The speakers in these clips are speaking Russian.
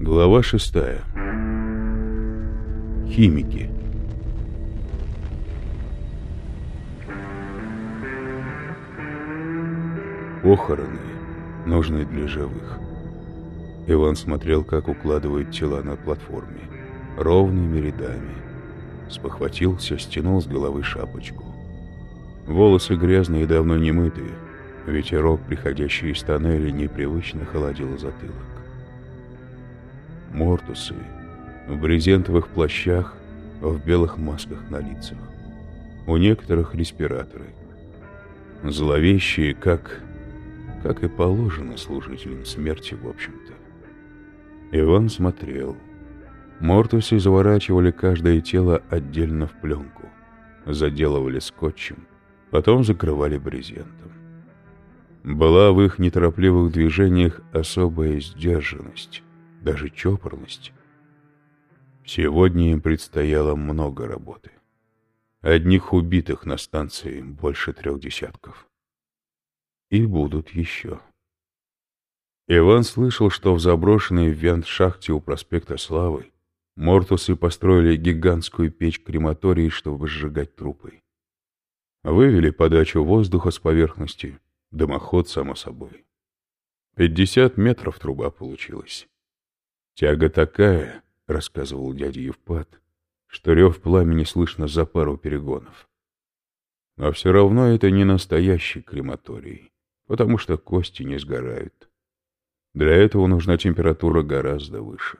Глава шестая. Химики. Похороны нужны для живых. Иван смотрел, как укладывают тела на платформе, ровными рядами. Спохватился, стянул с головы шапочку. Волосы грязные и давно не мытые. Ветерок, приходящий из тоннеля, непривычно холодил затылок. Мортусы в брезентовых плащах, в белых масках на лицах. У некоторых респираторы. Зловещие, как... как и положено служителям смерти, в общем-то. Иван смотрел. Мортусы заворачивали каждое тело отдельно в пленку, заделывали скотчем, потом закрывали брезентом. Была в их неторопливых движениях особая сдержанность, даже чопорность. Сегодня им предстояло много работы. Одних убитых на станции больше трех десятков. И будут еще. Иван слышал, что в заброшенной вент-шахте у проспекта Славы Мортусы построили гигантскую печь крематории, чтобы сжигать трупы. Вывели подачу воздуха с поверхности, дымоход, само собой. Пятьдесят метров труба получилась. Тяга такая, — рассказывал дядя Евпат, — что рев пламени слышно за пару перегонов. Но все равно это не настоящий крематорий, потому что кости не сгорают. Для этого нужна температура гораздо выше.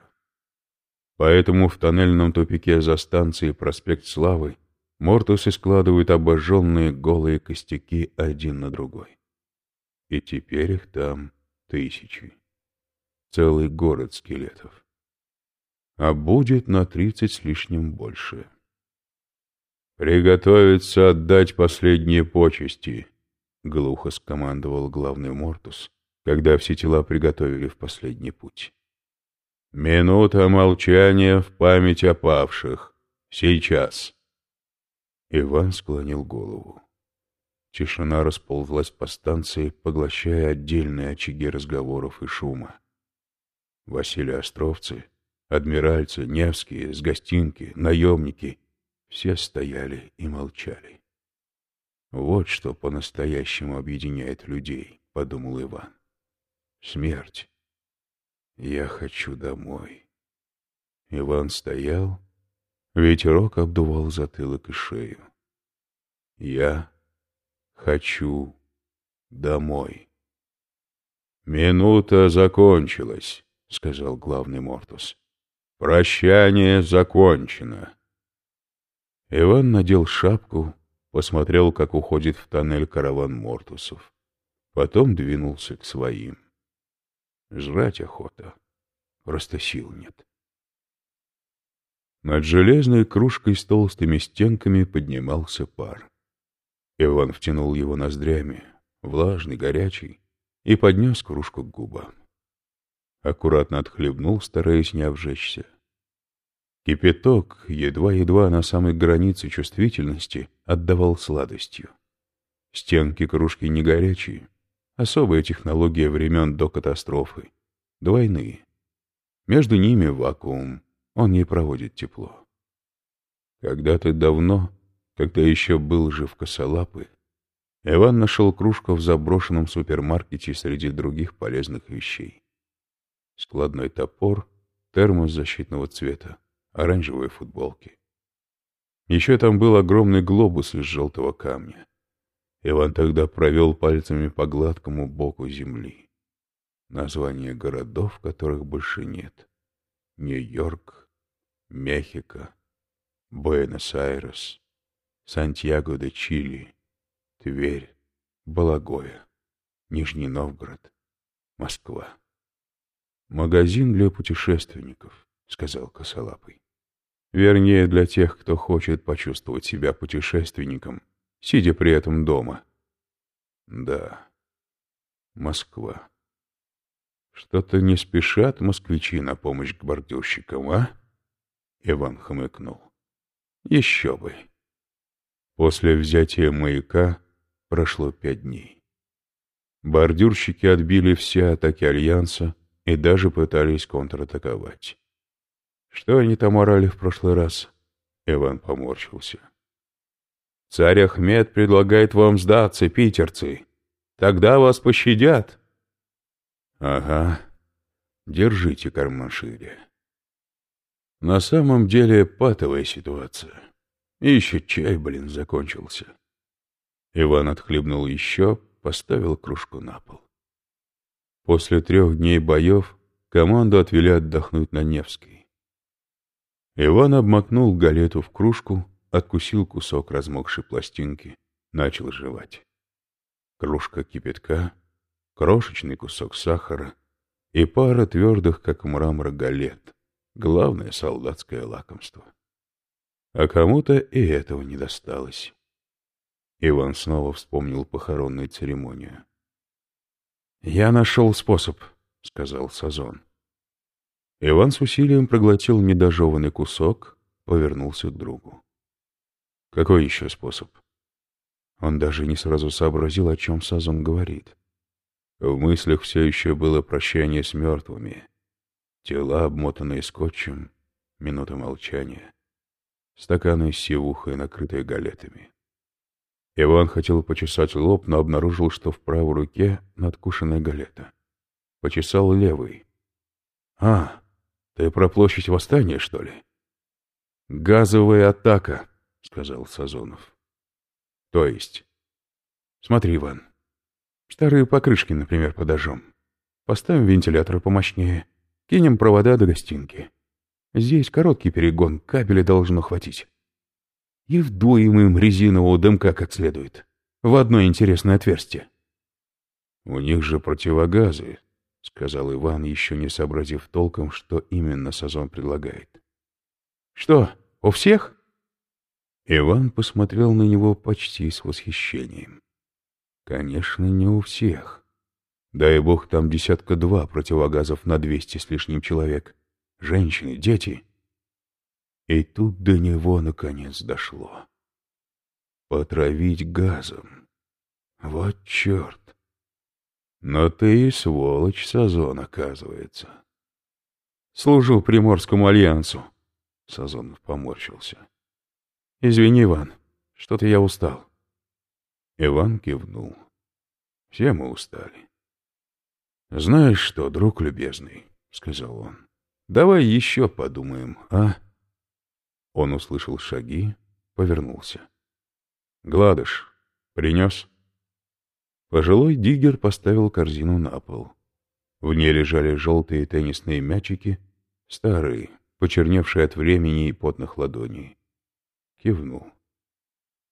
Поэтому в тоннельном тупике за станцией проспект Славы Мортусы складывают обожженные голые костяки один на другой. И теперь их там тысячи. Целый город скелетов. А будет на тридцать с лишним больше. «Приготовиться отдать последние почести», — глухо скомандовал главный Мортус, когда все тела приготовили в последний путь. «Минута молчания в память о павших. Сейчас!» Иван склонил голову. Тишина расползлась по станции, поглощая отдельные очаги разговоров и шума. Василий Островцы, адмиральцы, Невские, с гостинки, наемники — все стояли и молчали. «Вот что по-настоящему объединяет людей», — подумал Иван. Смерть. Я хочу домой. Иван стоял, ветерок обдувал затылок и шею. Я хочу домой. «Минута закончилась», — сказал главный Мортус. «Прощание закончено». Иван надел шапку, посмотрел, как уходит в тоннель караван Мортусов. Потом двинулся к своим. Жрать охота. Просто сил нет. Над железной кружкой с толстыми стенками поднимался пар. Иван втянул его ноздрями, влажный, горячий, и поднес кружку к губам. Аккуратно отхлебнул, стараясь не обжечься. Кипяток, едва-едва на самой границе чувствительности, отдавал сладостью. Стенки кружки не горячие, Особая технология времен до катастрофы. Двойные. Между ними вакуум. Он не проводит тепло. Когда-то давно, когда еще был жив косолапый, Иван нашел кружку в заброшенном супермаркете среди других полезных вещей. Складной топор, термос защитного цвета, оранжевые футболки. Еще там был огромный глобус из желтого камня. Иван тогда провел пальцами по гладкому боку земли. Названия городов, которых больше нет. Нью-Йорк, Мехико, Буэнос-Айрес, Сантьяго де Чили, Тверь, Балагоя, Нижний Новгород, Москва. «Магазин для путешественников», — сказал Косолапый. «Вернее, для тех, кто хочет почувствовать себя путешественником сидя при этом дома. Да, Москва. Что-то не спешат москвичи на помощь к бордюрщикам, а? Иван хмыкнул. Еще бы. После взятия маяка прошло пять дней. Бордюрщики отбили все атаки Альянса и даже пытались контратаковать. Что они там орали в прошлый раз? Иван поморщился. Царь Ахмед предлагает вам сдаться, питерцы. Тогда вас пощадят. Ага. Держите карман шире. На самом деле патовая ситуация. И еще чай, блин, закончился. Иван отхлебнул еще, поставил кружку на пол. После трех дней боев команду отвели отдохнуть на Невский. Иван обмакнул галету в кружку, откусил кусок размокшей пластинки, начал жевать. Кружка кипятка, крошечный кусок сахара и пара твердых, как мрамор, галет. Главное солдатское лакомство. А кому-то и этого не досталось. Иван снова вспомнил похоронную церемонию. «Я нашел способ», — сказал Сазон. Иван с усилием проглотил недожеванный кусок, повернулся к другу. Какой еще способ? Он даже не сразу сообразил, о чем Сазон говорит. В мыслях все еще было прощание с мертвыми. Тела, обмотанные скотчем, минута молчания. Стаканы с сивухой, накрытые галетами. Иван хотел почесать лоб, но обнаружил, что в правой руке надкушенная галета. Почесал левый. «А, ты про площадь восстания, что ли?» «Газовая атака», — сказал Сазонов. — То есть? Смотри, Иван. Старые покрышки, например, подожжем. Поставим вентиляторы помощнее. Кинем провода до гостинки. Здесь короткий перегон, кабеля должно хватить. И вдуем им резинового дымка как следует. В одно интересное отверстие. — У них же противогазы, — сказал Иван, еще не сообразив толком, что именно Сазон предлагает. — Что, у всех? Иван посмотрел на него почти с восхищением. Конечно, не у всех. Дай бог, там десятка-два противогазов на двести с лишним человек. Женщины, дети. И тут до него наконец дошло. Потравить газом. Вот черт. Но ты и сволочь, Сазон, оказывается. Служу Приморскому альянсу. Сазонов поморщился. «Извини, Иван, что-то я устал». Иван кивнул. «Все мы устали». «Знаешь что, друг любезный», — сказал он, — «давай еще подумаем, а?» Он услышал шаги, повернулся. «Гладыш, принес?» Пожилой диггер поставил корзину на пол. В ней лежали желтые теннисные мячики, старые, почерневшие от времени и потных ладоней кивнул.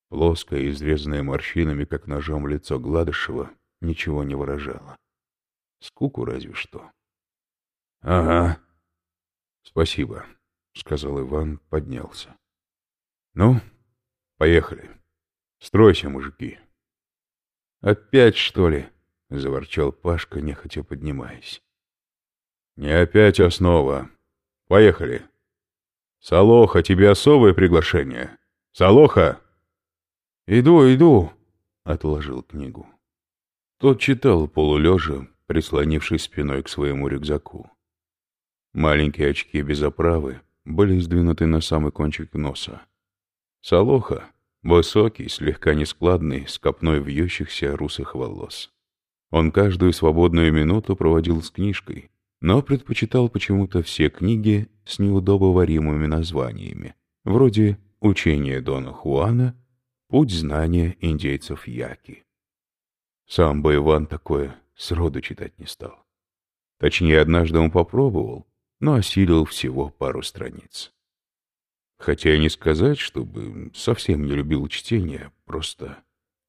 Плоское, изрезанное морщинами, как ножом лицо Гладышева, ничего не выражало. Скуку разве что. — Ага. — Спасибо, — сказал Иван, поднялся. — Ну, поехали. Стройся, мужики. — Опять, что ли? — заворчал Пашка, нехотя поднимаясь. — Не опять основа. Поехали. Салоха, тебе особое приглашение. Салоха!» «Иду, иду!» — отложил книгу. Тот читал полулежа, прислонившись спиной к своему рюкзаку. Маленькие очки без оправы были сдвинуты на самый кончик носа. Салоха — высокий, слегка нескладный, с копной вьющихся русых волос. Он каждую свободную минуту проводил с книжкой, но предпочитал почему-то все книги с неудобоваримыми названиями, вроде Учение Дона Хуана «Путь знания индейцев Яки». Сам бы Иван такое сроду читать не стал. Точнее, однажды он попробовал, но осилил всего пару страниц. Хотя и не сказать, чтобы совсем не любил чтение, просто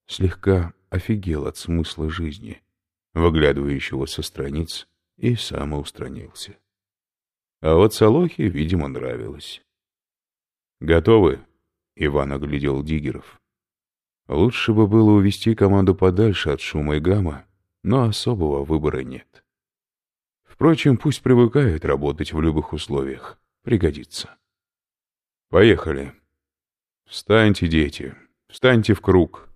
слегка офигел от смысла жизни, выглядывающего со страниц, и самоустранился. А вот Солохе, видимо, нравилось. «Готовы?» — Иван оглядел диггеров. Лучше бы было увести команду подальше от шума и гамма, но особого выбора нет. Впрочем, пусть привыкают работать в любых условиях. Пригодится. Поехали. Встаньте, дети, встаньте в круг.